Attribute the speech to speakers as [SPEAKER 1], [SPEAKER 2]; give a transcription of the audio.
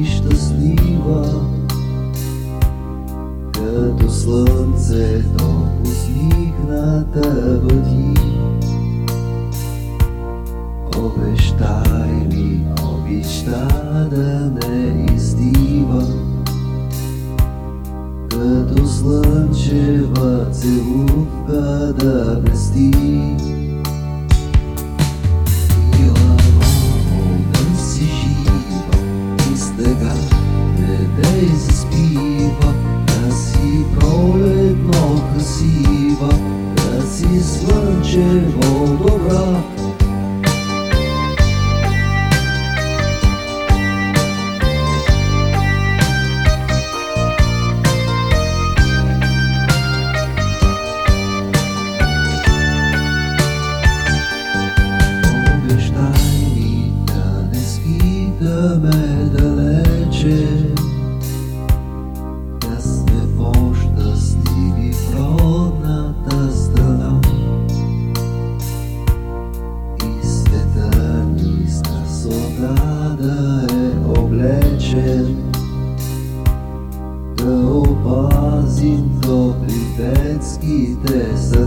[SPEAKER 1] ти щастлива, като слънцето усмихната бъди. Обещай ми обичта да не издива, като слънчева целувка да блести. se zaspiva, da si pravoletno krasiva, da si srčevo this.